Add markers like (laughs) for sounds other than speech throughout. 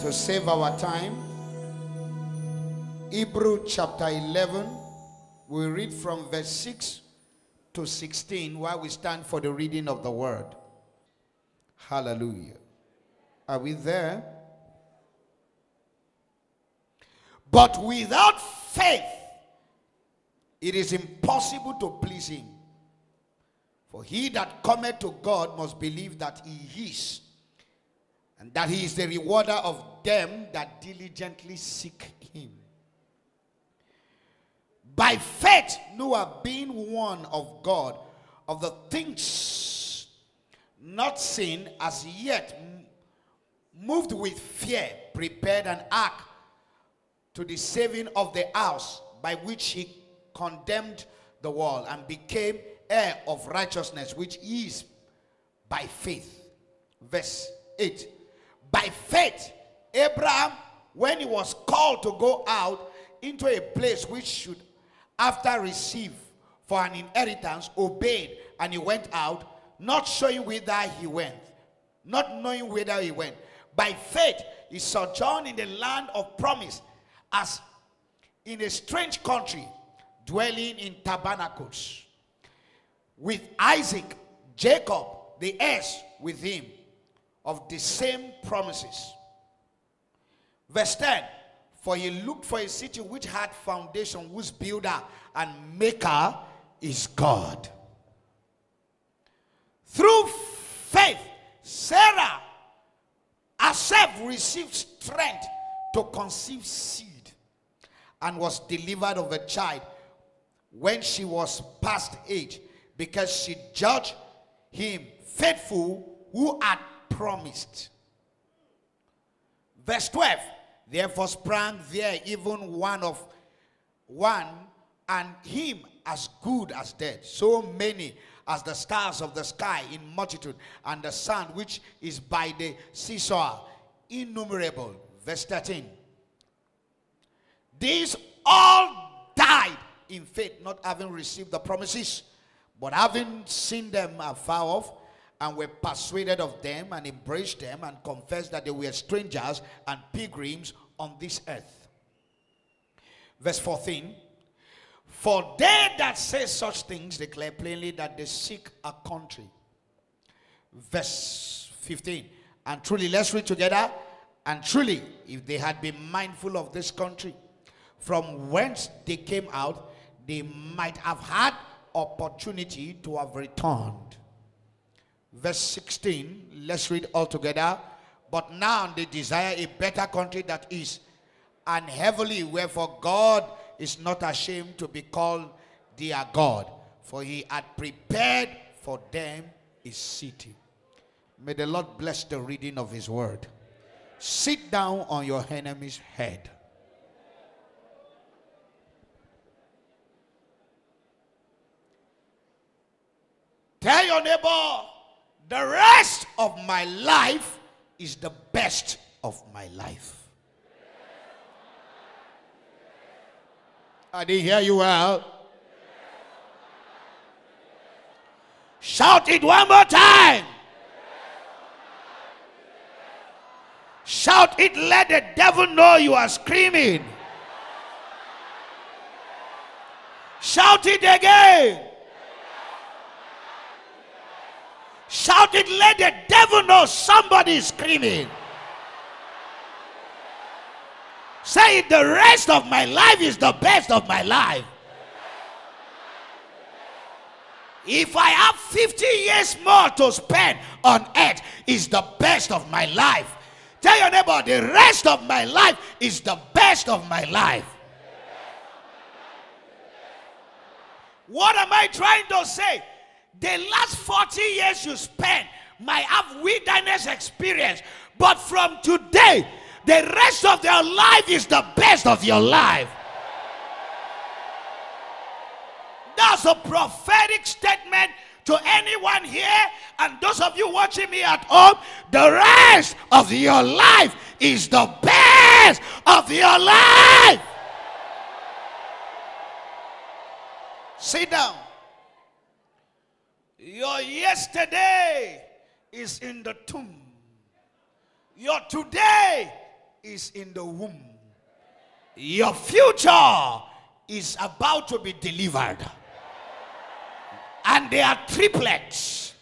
to save our time, Hebrew chapter 11, we read from verse 6 to 16 while we stand for the reading of the word. Hallelujah. Are we there? But without faith, it is impossible to please him. For he that cometh to God must believe that he is, and that he is the rewarder of them that diligently seek him. By faith, Noah, being one of God, of the things not seen as yet, moved with fear, prepared an ark to the saving of the house, by which he condemned the world and became heir of righteousness, which is by faith. Verse 8. By faith, Abraham, when he was called to go out into a place which should after receive for an inheritance, obeyed, and he went out, not showing whither he went, not knowing whither he went. By faith, he sojourned in the land of promise, as in a strange country, dwelling in tabernacles with Isaac, Jacob, the heirs with him of the same promises. Verse 10 For he looked for a city which had foundation, whose builder and maker is God. Through faith, Sarah herself received strength to conceive seed and was delivered of a child when she was past age because she judged him faithful who had promised. Verse 12 Therefore sprang there even one of one and him as good as dead, so many as the stars of the sky in multitude, and the sun which is by the seesaw innumerable. Verse 13. These all died in faith, not having received the promises, but having seen them afar off, and were persuaded of them, and embraced them, and confessed that they were strangers and pilgrims on this earth. Verse 14 For they that say such things declare plainly that they seek a country. Verse 15 And truly, let's read together. And truly, if they had been mindful of this country, from whence they came out, they might have had opportunity to have returned. Verse 16, let's read all together. But now they desire a better country that is and heavenly, wherefore God is not ashamed to be called their God, for he had prepared for them a city. May the Lord bless the reading of his word. Sit down on your enemy's head. Tell your neighbor, the rest of my life is the best of my life. I didn't hear you well. Shout it one more time. Shout it, let the devil know you are screaming. Shout it again. Shout it, let the devil know somebody is screaming. Say the rest of my life is the best of my life. If I have 50 years more to spend on earth, is the best of my life. Tell your neighbor, the rest of my life is the best of my life. What am I trying to say? The last 40 years you spent might have wilderness experience, but from today, the rest of your life is the best of your life. That's a prophetic statement to anyone here and those of you watching me at home. The rest of your life is the best of your life. Sit down. Your yesterday is in the tomb. Your today is in the womb. Your future is about to be delivered. And they are triplets.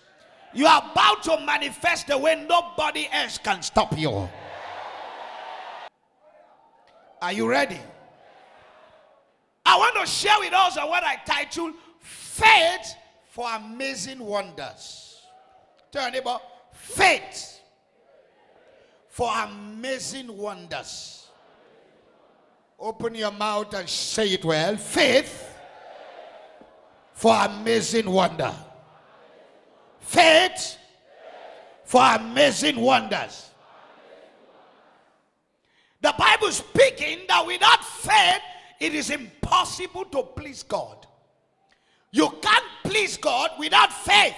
You are about to manifest the way nobody else can stop you. Are you ready? I want to share with us what I titled Faith for Amazing Wonders. Tell your neighbor, faith for amazing wonders. Open your mouth and say it well. Faith for amazing wonder. Faith for amazing wonders. The Bible speaking that without faith, it is impossible to please God. You can't please God without faith.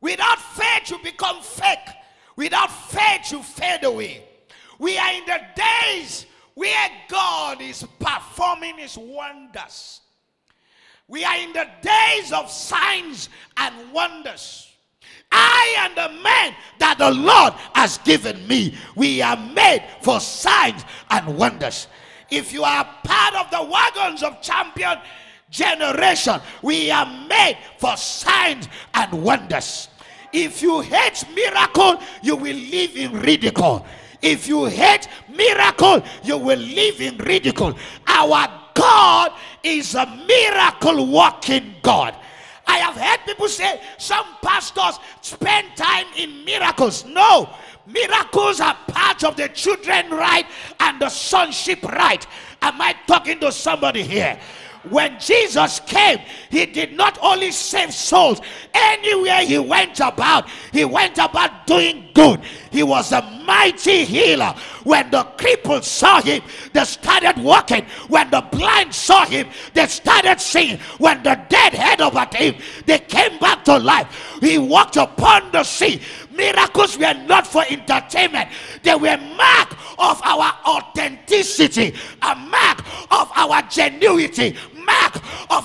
Without faith, you become fake. Without faith, you fade away. We are in the days where God is performing his wonders. We are in the days of signs and wonders. I am the man that the Lord has given me, we are made for signs and wonders. If you are part of the wagons of champion generation, we are made for signs and wonders. If you hate miracle, you will live in ridicule. If you hate miracle, you will live in ridicule. Our God is a miracle working God. I have heard people say some pastors spend time in miracles. No, miracles are part of the children right and the sonship right. Am I talking to somebody here? When Jesus came, he did not only save souls, anywhere he went about, he went about doing good. He was a mighty healer. When the cripples saw him, they started walking. When the blind saw him, they started seeing. When the dead heard about him, they came back to life. He walked upon the sea. Miracles were not for entertainment, they were mark of our authenticity, a mark of our genuity,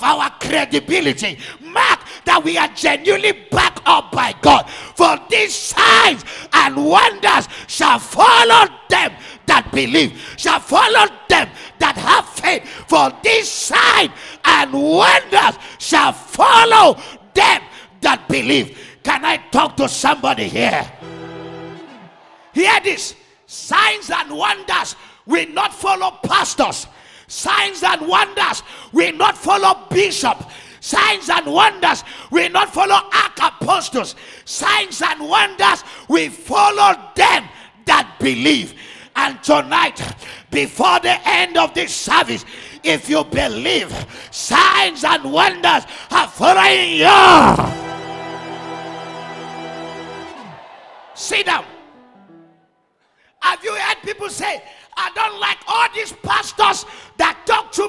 our credibility, mark that we are genuinely backed up by God. For these signs and wonders shall follow them that believe, shall follow them that have faith. For these signs and wonders shall follow them that believe. Can I talk to somebody here? Hear this signs and wonders will not follow pastors Signs and wonders will not follow bishop. Signs and wonders will not follow arch apostles. Signs and wonders will follow them that believe. And tonight, before the end of this service, if you believe, signs and wonders are following you. Sit down. Have you heard people say, I don't like all these pastors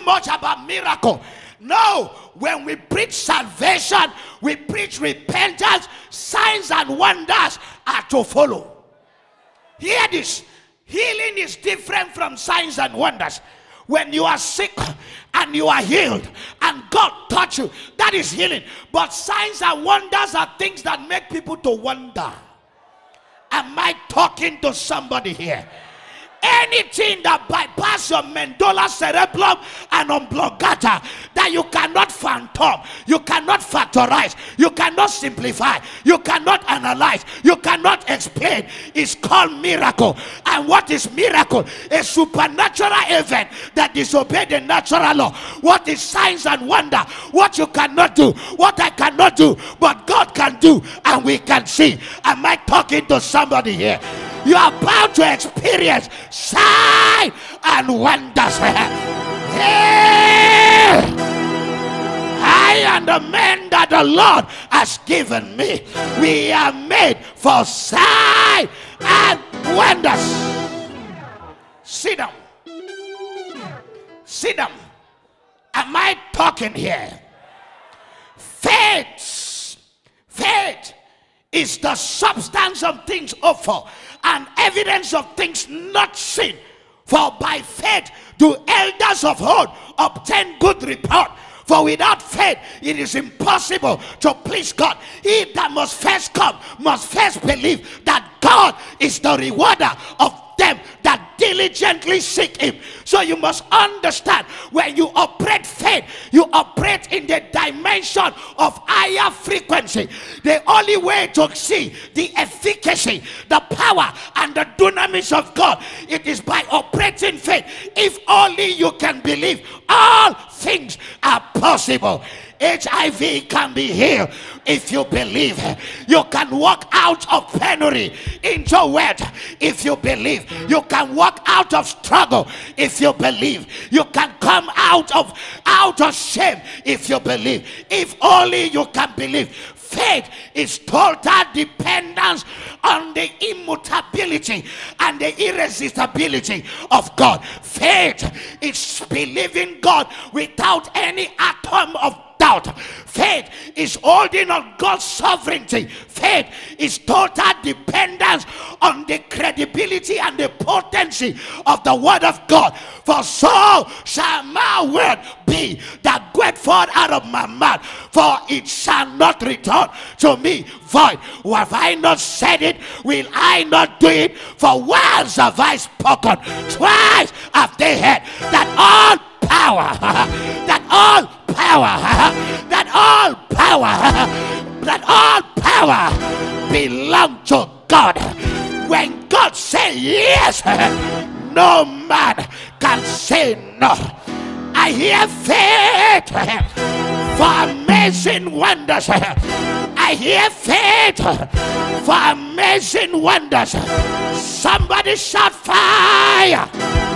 much about miracle. No, when we preach salvation, we preach repentance, signs and wonders are to follow. Hear this healing is different from signs and wonders. When you are sick and you are healed and God touch you, that is healing. But signs and wonders are things that make people to wonder. Am I talking to somebody here? Anything that bypass your medulla cerebellum and oblongata that you cannot phantom, you cannot factorize, you cannot simplify, you cannot analyze, you cannot explain is called miracle. And what is miracle? A supernatural event that disobey the natural law. What is signs and wonder? What you cannot do, what I cannot do, but God can do, and we can see. Am I talking to somebody here? You are about to experience sign and wonders. I and the men that the Lord has given me, we are made for sign and wonders. Sit down. Sit down. Am I talking here? Faith. Faith is the substance of things for and evidence of things not seen. For by faith do elders of old obtain good report. For without faith, it is impossible to please God. He that must first come must first believe that God is the rewarder of them that diligently seek him. So you must understand when you operate faith, you operate in the dimension of higher frequency. The only way to see the efficacy, the power, and the dunamis of God, it is by operating faith. If only you can believe, all things are possible. HIV can be healed if you believe. You can walk out of penury into wealth if you believe. You can walk out of struggle if you believe. You can come out of out of shame if you believe. If only you can believe. Faith is total dependence on the immutability and the irresistibility of God. Faith is believing God without any atom of doubt. Faith is holding on God's sovereignty. Faith is total dependence on the credibility and the potency of the word of God. For so shall my word be that goeth forth out of my mouth, for it shall not return to me void. Have I not said it? Will I not do it? For once have I spoken, twice have they heard that all power, (laughs) that all power, that all power, that all power belong to God. When God say yes, no man can say no. I hear faith for amazing wonders. I hear faith for amazing wonders. Somebody shout fire.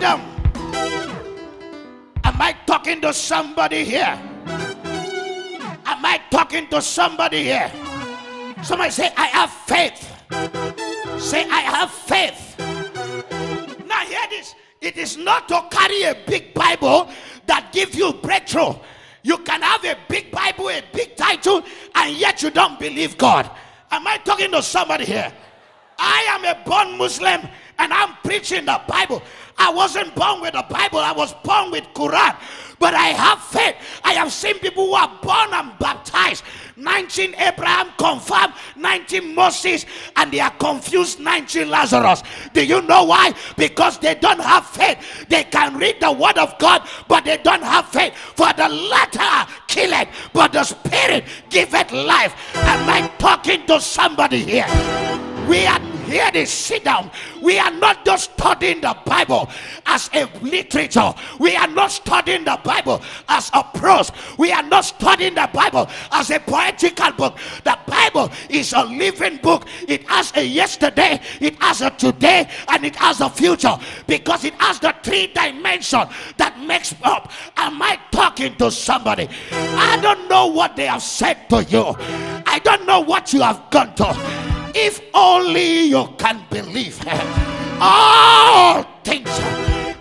Down. Am I talking to somebody here? Am I talking to somebody here? Somebody say, I have faith. Say, I have faith. Now, hear this. It is not to carry a big Bible that gives you breakthrough. You can have a big Bible, a big title, and yet you don't believe God. Am I talking to somebody here? I am a born Muslim and I'm preaching the Bible. I wasn't born with the Bible, I was born with Quran. But I have faith. I have seen people who are born and baptized. 19 Abraham confirmed, 19 Moses, and they are confused 19 Lazarus. Do you know why? Because they don't have faith. They can read the word of God, but they don't have faith. For the latter kill it, but the spirit giveth life. Am I talking to somebody here? We are here they sit down. We are not just studying the Bible as a literature. We are not studying the Bible as a prose. We are not studying the Bible as a poetical book. The Bible is a living book. It has a yesterday, it has a today, and it has a future because it has the three dimension that makes up. Am I talking to somebody? I don't know what they have said to you. I don't know what you have gone to. If only you can believe, all things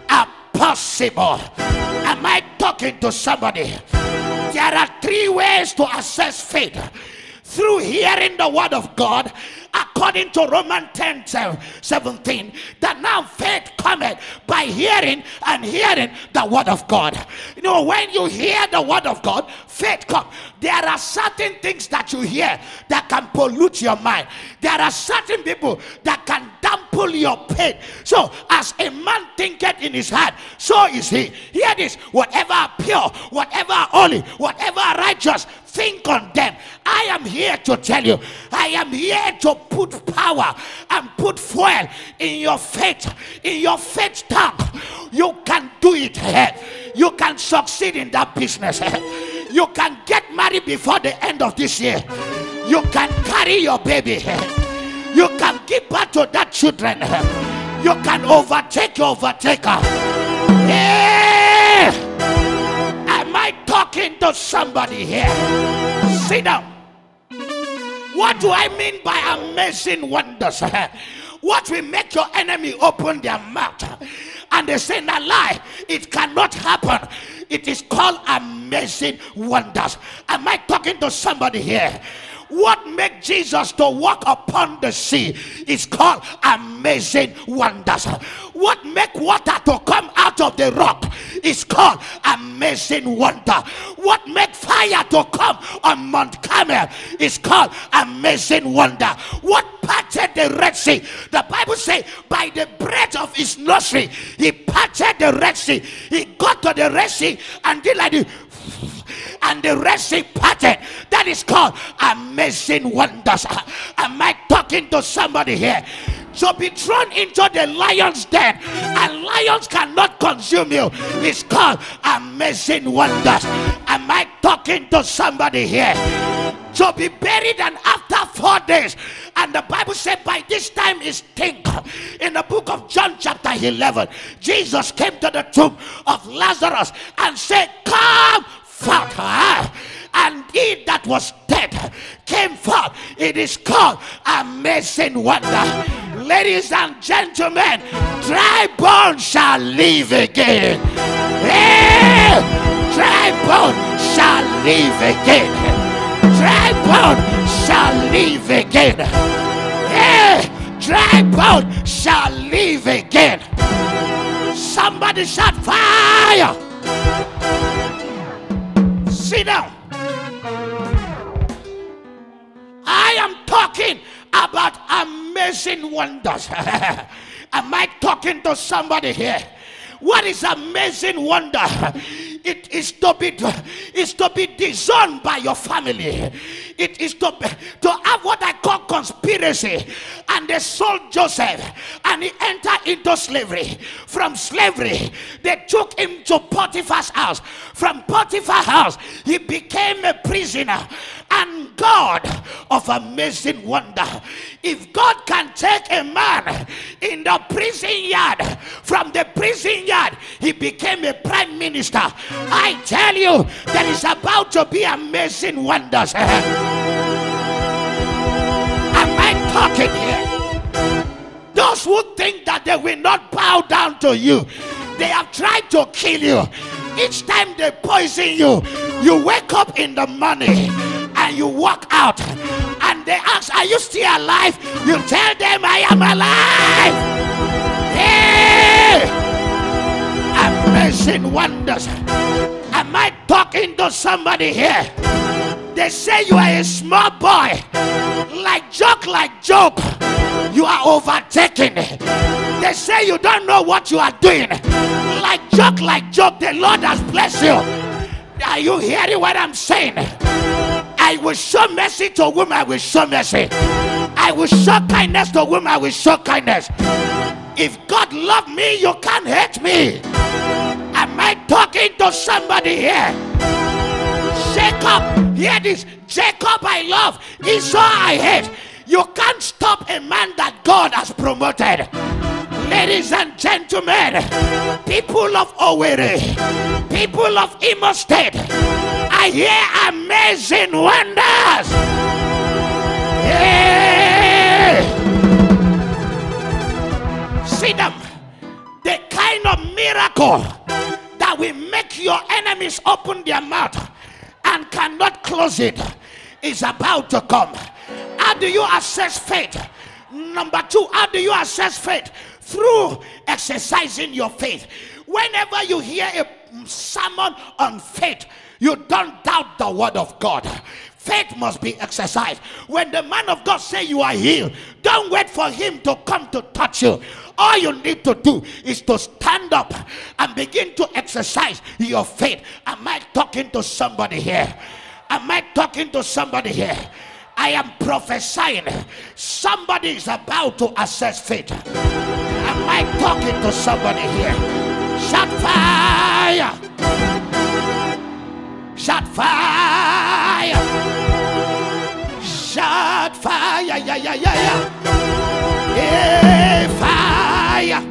are possible. Am I talking to somebody? There are three ways to assess faith through hearing the word of God according to Romans 10 17, that now faith cometh by hearing and hearing the word of God. You know, when you hear the word of God, faith comes. There are certain things that you hear that can pollute your mind. There are certain people that can dampen your pain. So, as a man thinketh in his heart, so is he. Hear this whatever pure, whatever holy, whatever righteous, think on them. I am here to tell you, I am here to put power and put fuel in your faith, in your faith tank. You can do it. Eh? You can succeed in that business. Eh? You can get married before the end of this year. You can carry your baby. Eh? You can give birth to that children. You can overtake your overtaker. Yeah. Talking to somebody here? Sit down. What do I mean by amazing wonders? (laughs) What will make your enemy open their mouth and they say, "Na lie, it cannot happen." It is called amazing wonders. Am I talking to somebody here? What made Jesus to walk upon the sea is called amazing wonders. What make water to come out of the rock is called amazing wonder. What make fire to come on Mount Carmel is called amazing wonder. What parted the Red Sea. The Bible says, by the breath of his nostril, he parted the Red Sea. He got to the Red Sea and did like this and the Red parted. That is called amazing wonders. Am I talking to somebody here? To be thrown into the lion's den and lions cannot consume you It's called amazing wonders. Am I talking to somebody here? To be buried and after four days, and the Bible said by this time is stink. In the book of John, chapter 11, Jesus came to the tomb of Lazarus and said, Come forth. And he that was dead came forth. It is called amazing wonder. Ladies and gentlemen, dry bones shall live again. Hey, dry bones shall live again. Dry bones shall live again. Hey, dry bones shall live again. Somebody shot fire sit down. I am talking about amazing wonders. (laughs) Am I talking to somebody here? What is amazing wonder? It is to be is to be disowned by your family. It is to, to have what I call conspiracy. And they sold Joseph and he entered into slavery. From slavery, they took him to Potiphar's house. From Potiphar's house, he became a prisoner. And God of amazing wonder, if God can take a man in the prison yard, from the prison yard, he became a prime minister. I tell you, there is about to be amazing wonders. Am I talking here? Those who think that they will not bow down to you, they have tried to kill you. Each time they poison you, you wake up in the morning and you walk out and they ask, Are you still alive? You tell them, I am alive. Hey! Amazing wonders. Am I talking to somebody here? They say you are a small boy, like joke, like joke. You are overtaken. They say you don't know what you are doing, like joke, like joke. The Lord has blessed you. Are you hearing what I'm saying? I will show mercy to whom I will show mercy. I will show kindness to whom I will show kindness. If God love me, you can't hate me. Am I talking to somebody here? Jacob, hear this. Jacob I love, Esau I hate. You can't stop a man that God has promoted. Ladies and gentlemen, people of Owerri, people of Imo State, I hear amazing wonders. Yeah. See them. The kind of miracle that will make your enemies open their mouth and cannot close it is about to come. How do you assess faith? Number two, how do you assess faith? Through exercising your faith. Whenever you hear a sermon on faith, you don't doubt the word of God. Faith must be exercised. When the man of God say you are healed, don't wait for him to come to touch you. All you need to do is to stand up and begin to exercise your faith. Am I talking to somebody here? Am I talking to somebody here? I am prophesying. Somebody is about to assess faith. Am I talking to somebody here? Shut fire! Shot fire! Shot fire! Yeah, yeah, yeah, yeah. Yeah, fire!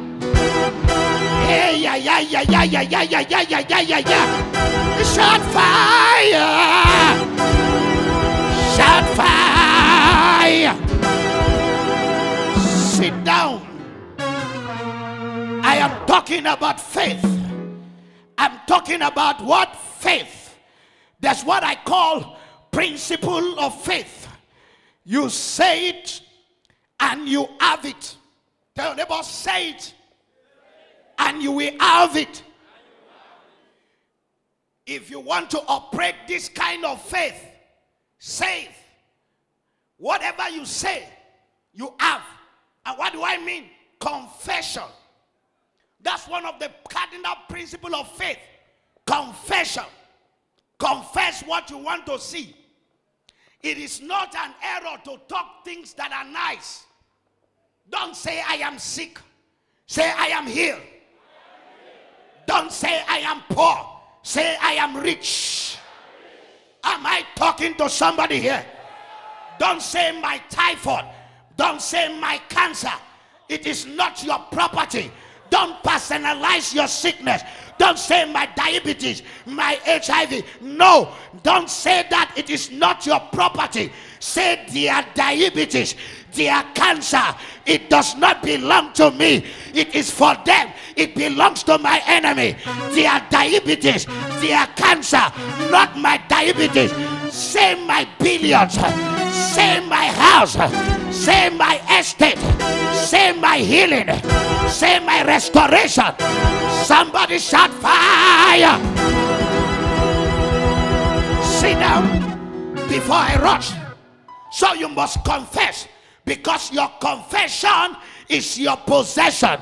Yeah, yeah, yeah, yeah, yeah, yeah, yeah, yeah, yeah, yeah, yeah, yeah, yeah. Shot fire! Shot fire! Sit down. I am talking about faith. I'm talking about what faith. That's what I call principle of faith. You say it and you have it. Tell your neighbor, say it and you will have it. If you want to operate this kind of faith, say it. Whatever you say, You have. And what do I mean? Confession. That's one of the cardinal principle of faith. Confession. Confess what you want to see. It is not an error to talk things that are nice. Don't say, I am sick. Say, I am healed. Don't say, I am poor. Say, I am rich. Am I talking to somebody here? Don't say, my typhoid. Don't say, my cancer. It is not your property. Don't personalize your sickness. Don't say my diabetes, my HIV. No, don't say that it is not your property. Say their diabetes, their cancer. It does not belong to me. It is for them. It belongs to my enemy. Their diabetes, their cancer, not my diabetes. Say my billions. Say my house. Say my estate. Say my healing. Say my restoration. Somebody shout fire. Sit down before I rush. So you must confess because your confession is your possession.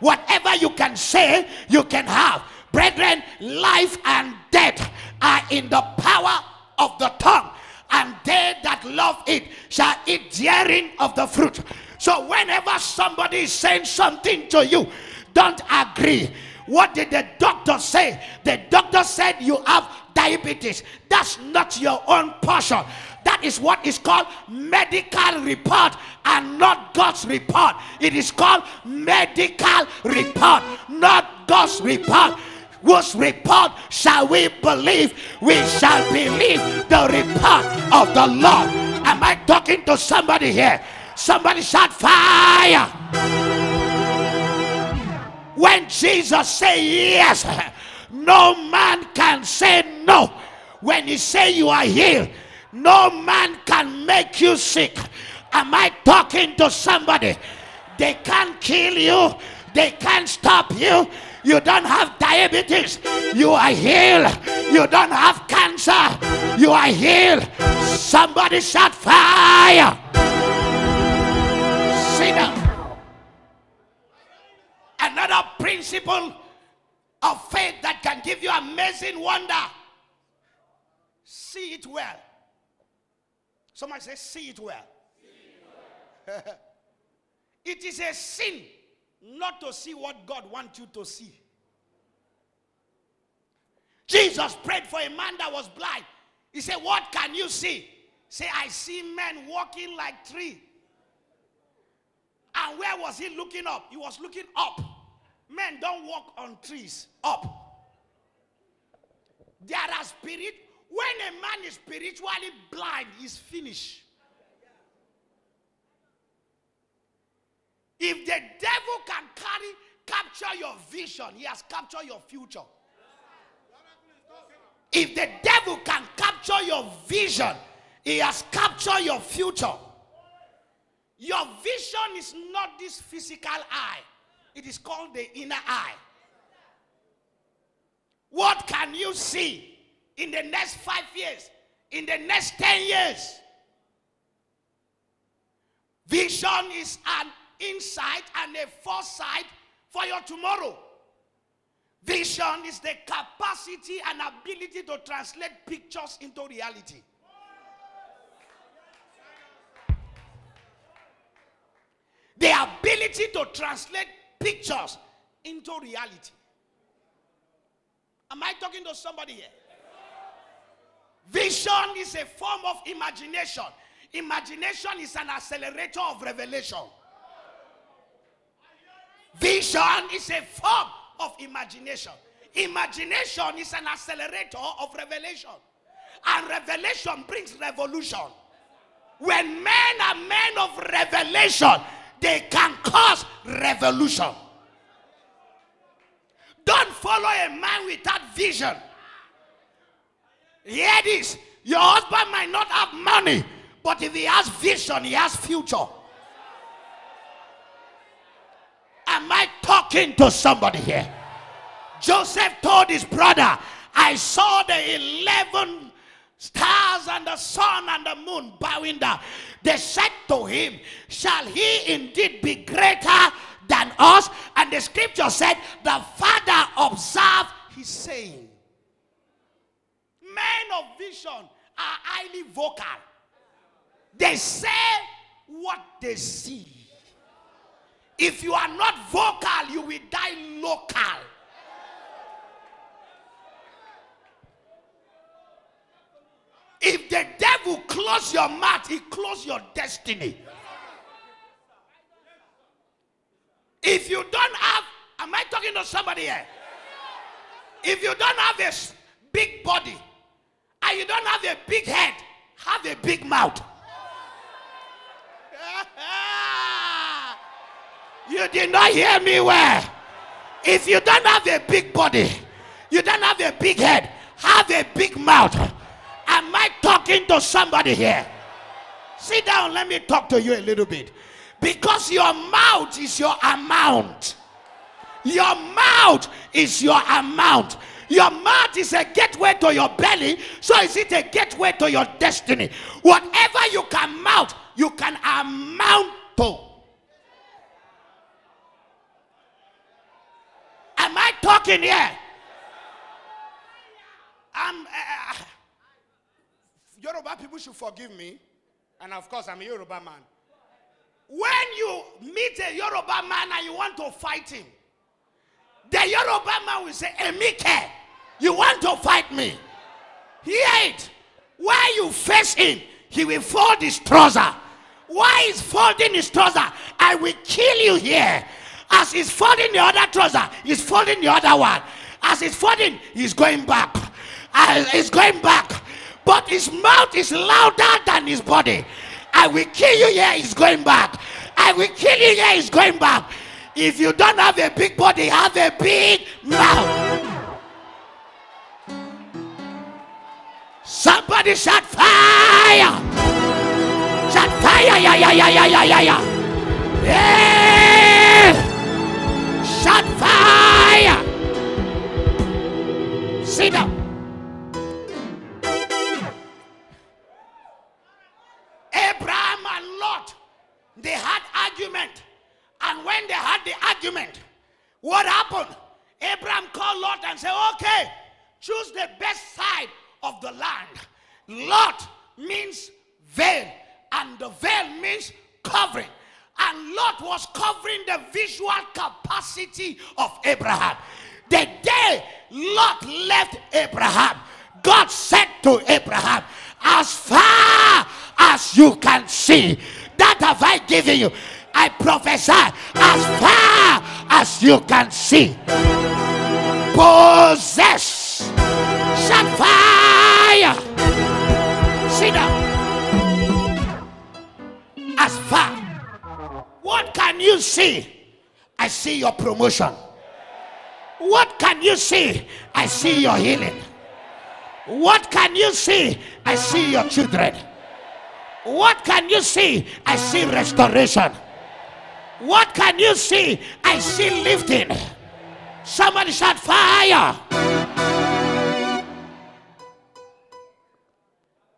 Whatever you can say, you can have. Brethren, life and death are in the power of the tongue and they that love it shall eat therein of the fruit. So whenever somebody is saying something to you, don't agree. What did the doctor say? The doctor said you have diabetes. That's not your own portion. That is what is called medical report and not God's report. It is called medical report, not God's report whose report shall we believe? We shall believe the report of the Lord. Am I talking to somebody here? Somebody shout fire. When Jesus say yes, no man can say no. When he say you are healed, no man can make you sick. Am I talking to somebody? They can't kill you. They can't stop you. You don't have diabetes. You are healed. You don't have cancer. You are healed. Somebody shout fire. Down. Another principle of faith that can give you amazing wonder. See it well. Somebody say, see it well. See it, well. it is a sin not to see what God wants you to see. Jesus prayed for a man that was blind. He said, What can you see? Say, I see men walking like tree. And where was he looking up? He was looking up. Men don't walk on trees, up. There are spirit. When a man is spiritually blind, he's finished. If the devil can carry, capture your vision, he has captured your future. If the devil can capture your vision, he has captured your future. Your vision is not this physical eye, it is called the inner eye. What can you see in the next five years, in the next 10 years? Vision is an insight and a foresight for your tomorrow. Vision is the capacity and ability to translate pictures into reality. The ability to translate pictures into reality. Am I talking to somebody here? Vision is a form of imagination. Imagination is an accelerator of revelation. Vision is a form of imagination. Imagination is an accelerator of revelation. And revelation brings revolution. When men are men of revelation, they can cause revolution. Don't follow a man without vision. Hear this. Your husband might not have money, but if he has vision, he has future. Talking to somebody here? Joseph told his brother, I saw the 11 stars and the sun and the moon bowing down. They said to him, Shall he indeed be greater than us? And the scripture said, The Father observed his saying. Men of vision are highly vocal. They say what they see. If you are not vocal, you will die local. If the devil close your mouth, he close your destiny. If you don't have, am I talking to somebody here? If you don't have a big body and you don't have a big head, have a big mouth. (laughs) you did not hear me well. If you don't have a big body, you don't have a big head, have a big mouth. Am I talking to somebody here? Sit down, let me talk to you a little bit. Because your mouth is your amount. Your mouth is your amount. Your mouth is a gateway to your belly, so is it a gateway to your destiny. Whatever you can mouth, you can amount to. Am I talking here? I'm, uh, Yoruba people should forgive me, and of course, I'm a Yoruba man. When you meet a Yoruba man and you want to fight him, the Yoruba man will say, Emike, you want to fight me? Hear it. Why you face him, he will fold his trouser. Why is folding his trouser? I will kill you here. As he's folding the other trouser, he's folding the other one. As he's folding, he's going back. Uh, he's going back. But his mouth is louder than his body. I will kill you here, he's going back. I will kill you here, he's going back. If you don't have a big body, have a big mouth. Somebody shot fire! Shot fire! Yeah, yeah, yeah, yeah, yeah, yeah, yeah. Yeah! Fire! Sit down. Abraham and Lot, they had argument. And when they had the argument, what happened? Abraham called Lot and said, okay, choose the best side of the land. Lot means veil, and the veil means covering. And Lot was covering the visual capacity of Abraham. The day Lot left Abraham, God said to Abraham, As far as you can see, that have I given you. I prophesy, as far as you can see, possess, see? I see your promotion. What can you see? I see your healing. What can you see? I see your children. What can you see? I see restoration. What can you see? I see lifting. Somebody shout fire.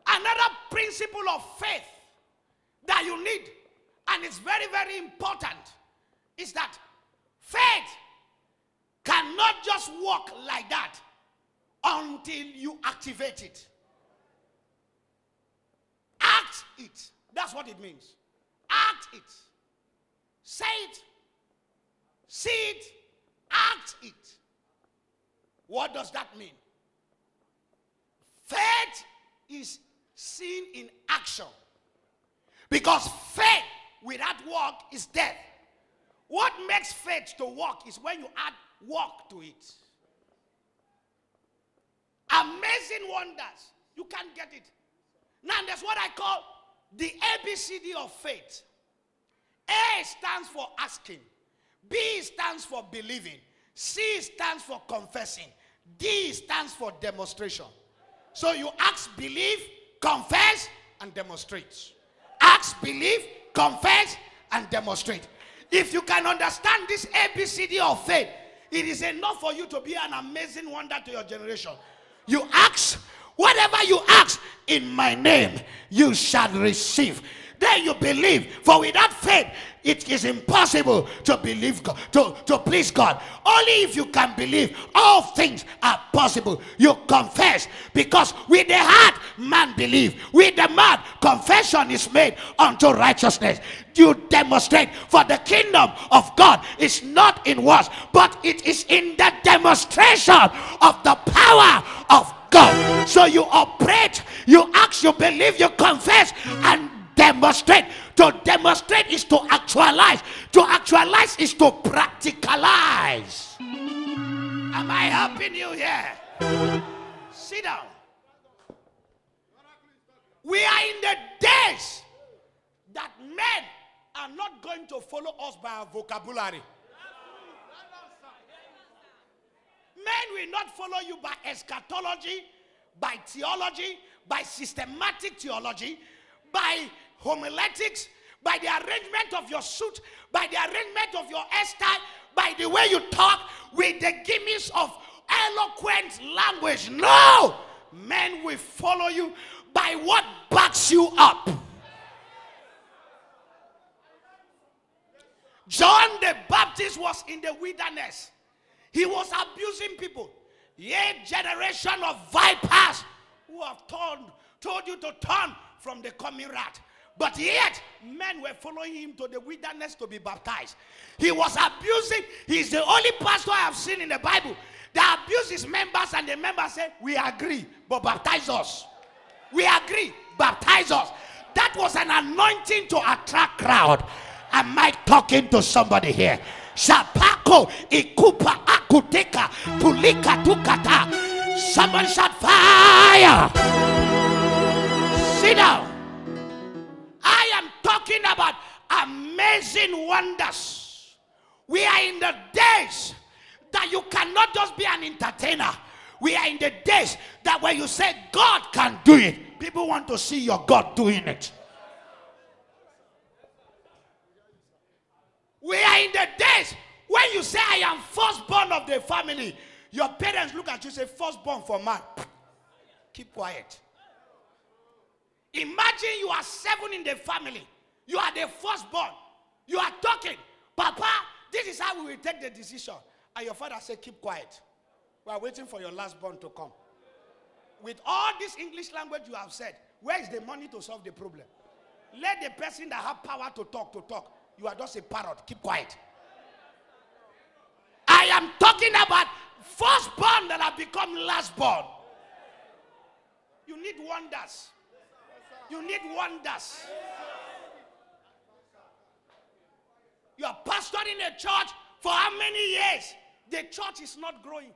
Another principle of faith that you need, and it's very, very important, is that faith cannot just work like that until you activate it. Act it. That's what it means. Act it. Say it. See it. Act it. What does that mean? Faith is seen in action. Because faith without work is death. What makes faith to work is when you add work to it. Amazing wonders. You can't get it. Now, that's what I call the ABCD of faith. A stands for asking, B stands for believing, C stands for confessing, D stands for demonstration. So you ask, believe, confess, and demonstrate. Ask, believe, confess, and demonstrate. If you can understand this ABCD of faith, it is enough for you to be an amazing wonder to your generation. You ask, Whatever you ask in my name, you shall receive. Then you believe. For without faith, it is impossible to believe God, to, to please God. Only if you can believe, all things are possible. You confess because with the heart man believe, with the mouth confession is made unto righteousness. You demonstrate for the kingdom of God is not in words, but it is in the demonstration of the power of God. So you operate, you ask, you believe, you confess, and demonstrate. To demonstrate is to actualize. To actualize is to practicalize. Am I helping you here? Sit down. We are in the days that men are not going to follow us by our vocabulary. Men will not follow you by eschatology, by theology, by systematic theology, by homiletics, by the arrangement of your suit, by the arrangement of your hairstyle, by the way you talk, with the gimmicks of eloquent language. No! Men will follow you by what backs you up. John the Baptist was in the wilderness. He was abusing people. Ye generation of vipers who have turned, told you to turn from the coming wrath. But yet, men were following him to the wilderness to be baptized. He was abusing. He's the only pastor I have seen in the Bible that abused his members, and the members say, We agree, but baptize us. We agree, baptize us. That was an anointing to attract crowd. Am I talking to somebody here? Shapako ikupa akuteka tukata. Someone shot fire. Sit down. Talking about amazing wonders. We are in the days that you cannot just be an entertainer. We are in the days that when you say God can do it, people want to see your God doing it. We are in the days when you say, I am firstborn of the family. Your parents look at you say, firstborn for man. Keep quiet. Imagine you are seven in the family. You are the firstborn. You are talking. Papa, this is how we will take the decision. And your father said, Keep quiet. We are waiting for your last born to come. With all this English language you have said, where is the money to solve the problem? Let the person that have power to talk to talk. You are just a parrot. Keep quiet. I am talking about firstborn that have become lastborn. You need wonders. You need wonders. You are pastoring a church for how many years? The church is not growing.